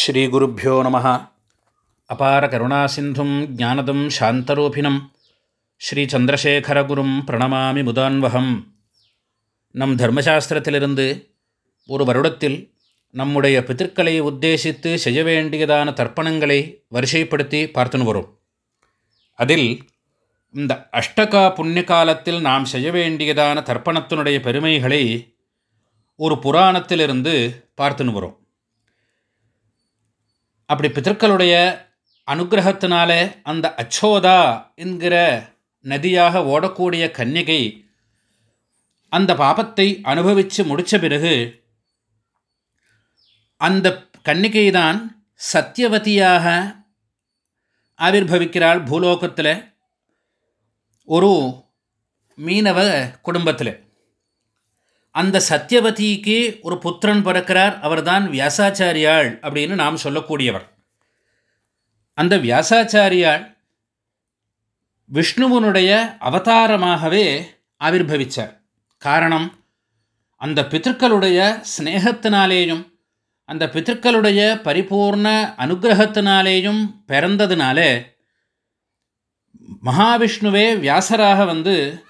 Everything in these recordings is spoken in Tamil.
ஸ்ரீகுருப்போ நம. அபார கருணாசிந்தும் ஜானதம் சாந்தரூபிணம். ஸ்ரீச்சந்திரசேகரகுரும் பிரணமாமி முதான்வகம். நம் தர்மசாஸ்திரத்திலிருந்து ஒரு வருடத்தில் நம்முடைய பித்திருக்களை உத்தேசித்து செய்ய வேண்டியதான தர்ப்பணங்களை வரிசைப்படுத்தி பார்த்துன்னு வரும். அதில் இந்த அஷ்டகா புண்ணிய காலத்தில் நாம் செய்ய வேண்டியதான தர்ப்பணத்தினுடைய பெருமைகளை ஒரு புராணத்திலிருந்து பார்த்துன்னு வரும். அப்படி பித்தர்களுடைய அனுகிரகத்தினால அந்த அச்சோதா என்கிற நதியாக ஓடக்கூடிய கன்னிகை அந்த பாபத்தை அனுபவித்து முடித்த பிறகு அந்த கன்னிகை தான் சத்தியவதியாக ஆவிர்வவிக்கிறாள் பூலோகத்தில் ஒரு மீனவ குடும்பத்தில். அந்த சத்தியவதிக்கு ஒரு புத்திரன் பிறக்கிறார் அவர்தான் வியாசாச்சாரியாள் அப்படின்னு நாம் சொல்லக்கூடியவர். அந்த வியாசாச்சாரியாள் விஷ்ணுவனுடைய அவதாரமாகவே ஆவிர்வவிச்சார் காரணம் அந்த பித்தர்களுடைய ஸ்னேகத்தினாலேயும் அந்த பித்தர்களுடைய பரிபூர்ண அனுகிரகத்தினாலேயும் பிறந்ததுனால மகாவிஷ்ணுவே வியாசராக வந்து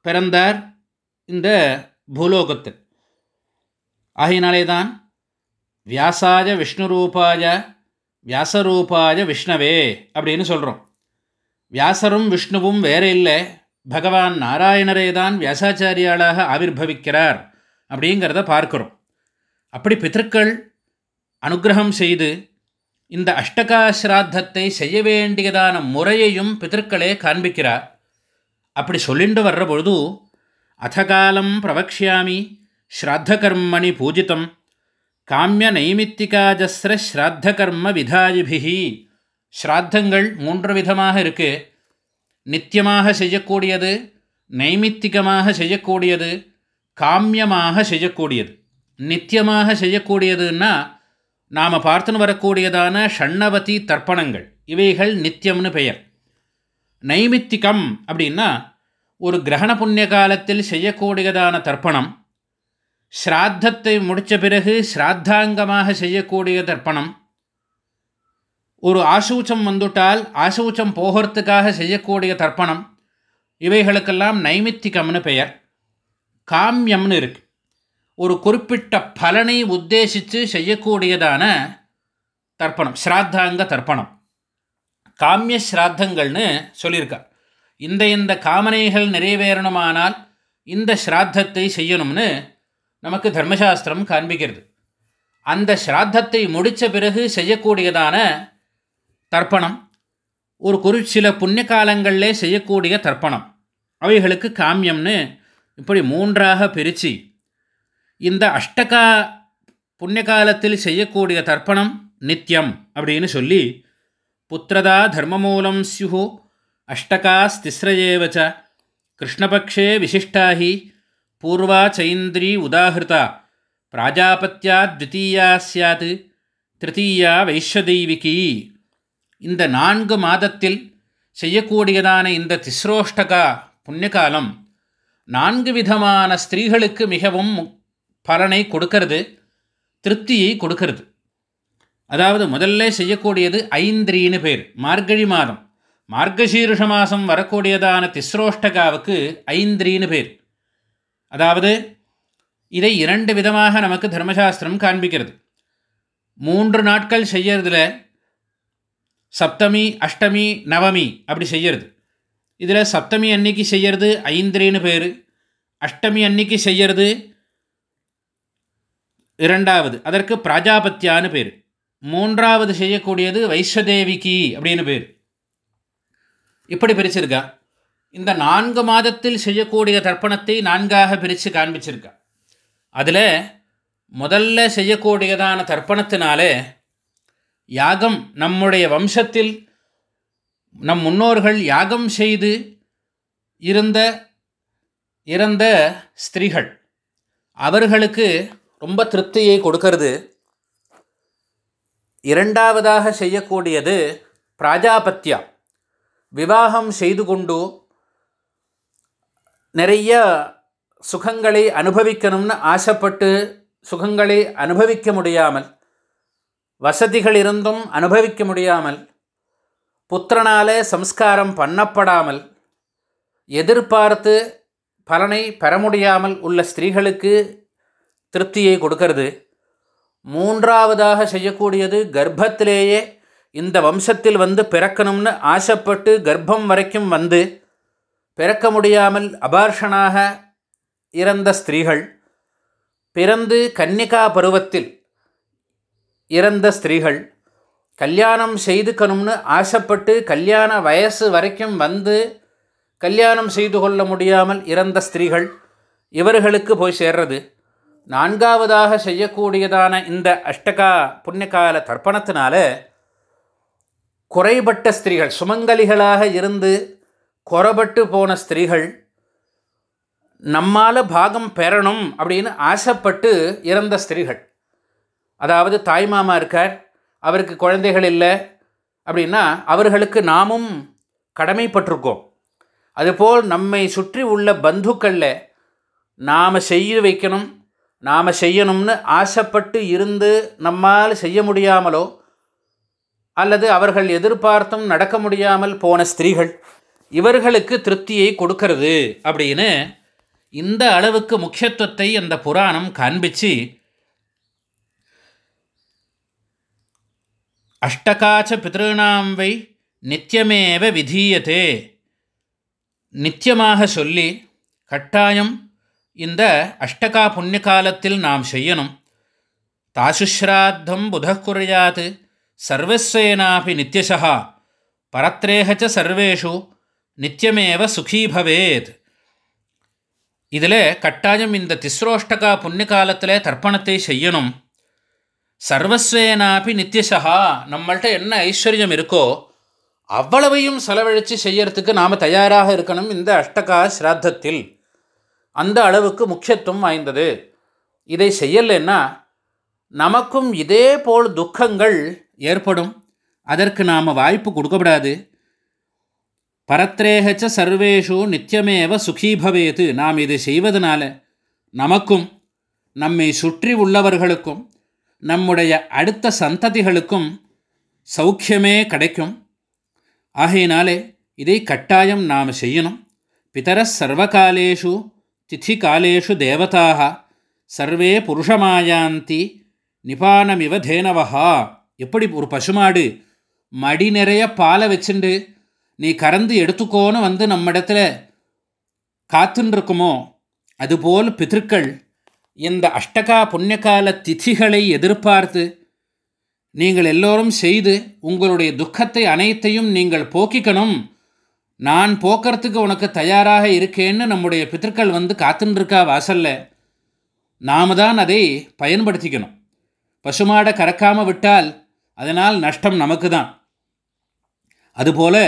பிறந்தார். இந்த பூலோகத்தில். ஆகையினாலே தான் வியாசாய விஷ்ணுரூபாய வியாசரூபாய விஷ்ணவே அப்படின்னு சொல்கிறோம் வியாசரும் விஷ்ணுவும் வேற இல்லை. பகவான் நாராயணரே தான் வியாசாச்சாரியாளாக ஆவிர்வவிக்கிறார் அப்படிங்கிறத பார்க்குறோம். அப்படி பித்தர்கள் அனுகிரகம் செய்து இந்த அஷ்டகாசிராத்தத்தை செய்ய வேண்டியதான முறையையும் பித்தர்களே காண்பிக்கிறார். அப்படி சொல்லிண்டு வர்ற பொழுது அத்தகாலம் பிரவக்ஷாமி ஸ்ராத்தகர்மணி பூஜிதம் காமிய நைமித்திகாஜஸ்ர ஸ்ராத்தகர்ம விதாயிபிகி ஸ்ராத்தங்கள் மூன்று விதமாக இருக்குது நித்தியமாக செய்யக்கூடியது நைமித்திகமாக செய்யக்கூடியது காமியமாக செய்யக்கூடியது. நித்தியமாக செய்யக்கூடியதுன்னா நாம் பார்த்துன்னு வரக்கூடியதான ஷண்ணவதி தர்ப்பணங்கள். இவைகள் நித்தியம்னு பெயர். நைமித்திகம் அப்படின்னா ஒரு கிரகண புண்ணிய காலத்தில் செய்யக்கூடியதான தர்ப்பணம். ஸ்ராத்தத்தை முடித்த பிறகு ஸ்ராத்தாங்கமாக செய்யக்கூடிய தர்ப்பணம். ஒரு ஆசூச்சம் வந்துட்டால் ஆசூச்சம் போகிறதுக்காக செய்யக்கூடிய தர்ப்பணம். இவைகளுக்கெல்லாம் நைமித்திகம்னு பெயர். காமியம்னு இருக்கு. ஒரு குறிப்பிட்ட பலனை உத்தேசித்து செய்யக்கூடியதான தர்ப்பணம். ஸ்ராத்தாங்க தர்ப்பணம். காமிய ஸ்ராத்தங்கள்னு சொல்லியிருக்கா இந்த இந்த காமனைகள் நிறைவேறணுமானால் இந்த ஸ்ராத்தத்தை செய்யணும்னு நமக்கு தர்மசாஸ்திரம் காண்பிக்கிறது. அந்த ஸ்ராத்தத்தை முடித்த பிறகு செய்யக்கூடியதான தர்ப்பணம் ஒரு குறி சில புண்ணிய காலங்களிலே செய்யக்கூடிய தர்ப்பணம். அவைகளுக்கு காமியம்னு இப்படி மூன்றாக பிரித்து இந்த அஷ்டகா புண்ணிய காலத்தில் செய்யக்கூடிய தர்ப்பணம் நித்தியம் அப்படின்னு சொல்லி புத்திரதா தர்மமூலம் ஸ்யு அஷ்டகாஸ்திஸ்ரயேவச்ச கிருஷ்ணபக்ஷே விசிஷ்டா ஹி பூர்வா சைந்திரி உதாகிருதா பிராஜாபத்தியா த்விதீயா சாத் திருத்தீயா வைஷ்யதெய்விகி இந்த நான்கு மாதத்தில் செய்யக்கூடியதான இந்த திஸ்ரோஷ்டகா புண்ணியகாலம் நான்கு விதமான ஸ்திரீகளுக்கு மிகவும் பலனை கொடுக்கறது திருப்தியை கொடுக்கறது. அதாவது முதல்ல செய்யக்கூடியது ஐந்திரின்னு பேர் மார்கழி மாதம். மார்கசீருஷ மாதம் வரக்கூடியதான திஸ்ரோஷ்டகாவுக்கு ஐந்திரின்னு பேர். அதாவது இதை இரண்டு விதமாக நமக்கு தர்மசாஸ்திரம் காண்பிக்கிறது. மூன்று நாட்கள் செய்யறதுல சப்தமி அஷ்டமி நவமி அப்படி செய்யறது. இதில் சப்தமி அன்னைக்கு செய்யறது ஐந்திரின்னு பேர். அஷ்டமி அன்னைக்கு செய்யறது இரண்டாவது அதற்கு பிராஜாபத்தியான்னு பேர். மூன்றாவது செய்யக்கூடியது வைஸ்வதேவிக்கு அப்படின்னு பேர். இப்படி பிரிச்சிருக்கா? இந்த நான்கு மாதத்தில் செய்யக்கூடிய தர்ப்பணத்தை நான்காக பிரித்து காண்பிச்சிருக்கா. அதில் முதல்ல செய்யக்கூடியதான தர்ப்பணத்தினாலே யாகம் நம்முடைய வம்சத்தில் நம் முன்னோர்கள் யாகம் செய்து இருந்த இறந்த ஸ்திரீகள் அவர்களுக்கு ரொம்ப திருப்தியை கொடுக்கறது இரண்டாவதாக செய்யக்கூடியது பிராஜாபத்தியா விவாகம் செய்து கொண்டு நிறைய சுகங்களை அனுபவிக்கணும்னு ஆசைப்பட்டு சுகங்களை அனுபவிக்க முடியாமல் வசதிகள் இருந்தும் அனுபவிக்க முடியாமல் புத்திரனாலே சம்ஸ்காரம் பண்ணப்படாமல் எதிர்பார்த்து பலனை பெற முடியாமல் உள்ள ஸ்திரீகளுக்கு திருப்தியை கொடுக்கறது. மூன்றாவதாக செய்யக்கூடியது கர்ப்பத்திலேயே இந்த வம்சத்தில் வந்து பிறக்கணும்னு ஆசைப்பட்டு கர்ப்பம் வரைக்கும் வந்து பிறக்க முடியாமல் அபார்ஷனாக இறந்த ஸ்திரீகள் பிறந்து கன்னிகா பருவத்தில் இறந்த ஸ்திரீகள் கல்யாணம் செய்துக்கணும்னு ஆசைப்பட்டு கல்யாண வயசு வரைக்கும் வந்து கல்யாணம் செய்து கொள்ள முடியாமல் இறந்த ஸ்திரீகள் இவர்களுக்கு போய் சேர்றது. நான்காவதாக செய்யக்கூடியதான இந்த அஷ்டகா புண்ணியகால தர்ப்பணத்தினால குறைபட்ட ஸ்திரீகள் சுமங்கலிகளாக இருந்து குறபட்டு போன ஸ்திரீகள் நம்மால் பாகம் பெறணும் அப்படின்னு ஆசைப்பட்டு இறந்த ஸ்திரீகள். அதாவது தாய்மாமா இருக்கார் அவருக்கு குழந்தைகள் இல்லை அப்படின்னா அவர்களுக்கு நாமும் கடமைப்பட்டிருக்கோம். அதுபோல் நம்மை சுற்றி உள்ள பந்துக்களில் நாம் செய்ய வைக்கணும் நாம் செய்யணும்னு ஆசைப்பட்டு இருந்து நம்மால் செய்ய முடியாமலோ அல்லது அவர்கள் எதிர்பார்த்தும் நடக்க முடியாமல் போன ஸ்திரீகள் இவர்களுக்கு திருப்தியை கொடுக்கறது அப்படின்னு இந்த அளவுக்கு முக்கியத்துவத்தை அந்த புராணம் காண்பிச்சு அஷ்டகாச்ச பிதॄணாம் வை நித்தியமேவ விதீயத்தே நித்தியமாக சொல்லி கட்டாயம் இந்த அஷ்டகா புண்ணிய காலத்தில் நாம் செய்யணும். தாசுஸ்ராத்தம் புதக்குறையாது சர்வஸ்வேனாபி நித்தியசா பரத்ரேகச்ச சர்வேஷு நித்தியமேவ சுகீ பவேத் இதில் கட்டாயம் இந்த திஸ்ரோஷ்டகா புண்ணிய காலத்தில் தர்ப்பணத்தை செய்யணும் சர்வஸ்வேனாபி நித்தியசா நம்மள்கிட்ட என்ன ஐஸ்வர்யம் இருக்கோ அவ்வளவையும் செலவழித்து செய்யறதுக்கு நாம் தயாராக இருக்கணும் இந்த அஷ்டகா ஸ்ராத்தத்தில் அந்த அளவுக்கு முக்கியத்துவம் வாய்ந்தது இதை செய்யலைன்னா நமக்கும் இதே போல் துக்கங்கள் ஏற்படும். அதற்கு நாம் வாய்ப்பு கொடுக்கப்படாது. பரத்ரேகச்ச சர்வேஷு நித்தியமேவ சுகீ நாம் இது செய்வதனால நமக்கும் நம்மை சுற்றி உள்ளவர்களுக்கும் நம்முடைய அடுத்த சந்ததிகளுக்கும் சௌக்கியமே கிடைக்கும். ஆகையினாலே இதை கட்டாயம் நாம் செய்யணும். பிதர சர்வகாலேஷு திதி காலேஷு தேவதாக சர்வே புருஷமாயாந்தி நிபானமிவ தேனவஹா. எப்படி ஒரு பசுமாடு மடி நிறைய பாலை வச்சுண்டு நீ கறந்து எடுத்துக்கோன்னு வந்து நம்மிடத்துல காத்துருக்குமோ அதுபோல் பிதற்கள் இந்த அஷ்டகா புண்ணியகால திதிகளை எதிர்பார்த்து நீங்கள் எல்லோரும் செய்து உங்களுடைய துக்கத்தை அனைத்தையும் நீங்கள் போக்கிக்கணும். நான் போக்கிறதுக்கு உனக்கு தயாராக இருக்கேன்னு நம்முடைய பித்தர்கள் வந்து காத்துருக்கா வாசல்ல. நாம தான் அதை பயன்படுத்திக்கணும். பசுமாடை கறக்காமல் விட்டால் அதனால் நஷ்டம் நமக்கு தான் அதுபோல்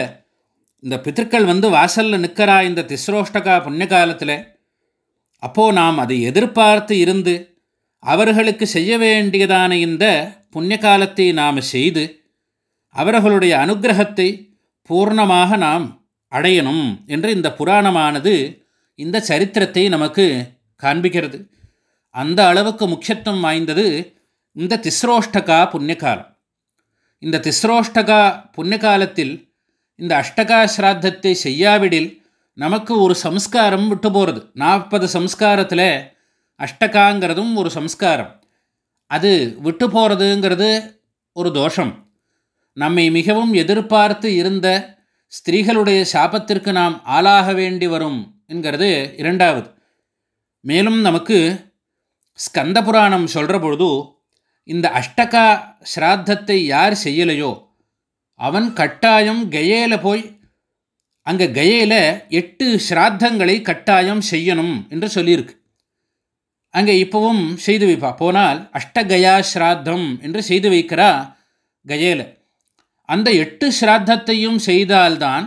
இந்த பித்திருக்கள் வந்து வாசலில் நிற்கிறா இந்த திஸ்ரோஷ்டகா புண்ணிய காலத்தில் அப்போது நாம் அதை எதிர்பார்த்து இருந்து அவர்களுக்கு செய்ய வேண்டியதான இந்த புண்ணிய காலத்தை நாம் செய்து அவர்களுடைய அனுகிரகத்தை பூர்ணமாக நாம் அடையணும் என்று இந்த புராணமானது இந்த சரித்திரத்தை நமக்கு காண்பிக்கிறது. அந்த அளவுக்கு முக்கியத்துவம் வாய்ந்தது இந்த திஸ்ரோஷ்டகா புண்ணியகாலம். இந்த திஸ்ரோஷ்டகா புண்ணிய காலத்தில் இந்த அஷ்டகா ஸ்ராத்தத்தை செய்யாவிடில் நமக்கு ஒரு சம்ஸ்காரம் விட்டு போகிறது நாற்பது சம்ஸ்காரத்தில் அஷ்டகாங்கிறதும் ஒரு சம்ஸ்காரம். அது விட்டு போகிறதுங்கிறது ஒரு தோஷம். நம்மை மிகவும் எதிர்பார்த்து இருந்த ஸ்திரீகளுடைய சாபத்திற்கு நாம் ஆளாக வேண்டி வரும் என்கிறது இரண்டாவது. மேலும் நமக்கு ஸ்கந்த புராணம் சொல்கிற பொழுது இந்த அஷ்டகா ஸ்ராத்தத்தை யார் செய்யலையோ அவன் கட்டாயம் கயேல போய் அங்கே கயேல எட்டு ஸ்ராத்தங்களை கட்டாயம் செய்யணும் என்று சொல்லியிருக்கு. அங்கே இப்போவும் செய்து வைப்பா போனால் அஷ்டகயா ஸ்ராத்தம் என்று செய்து வைக்கிறா கயேல. அந்த எட்டு ஸ்ராத்தத்தையும் செய்தால்தான்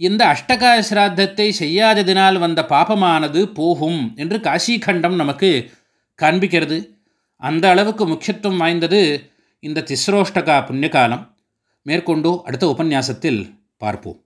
இந்த அஷ்டகா ஸ்ராத்தத்தை செய்யாததினால் வந்த பாபமானது போகும் என்று காசிகண்டம் நமக்கு காண்பிக்கிறது. அந்த அளவுக்கு முக்கியத்துவம் வாய்ந்தது இந்த திஸ்ரோஷ்டகா புண்ணியகாலம். மேற்கொண்டு அடுத்த உபன்யாசத்தில் பார்ப்போம்.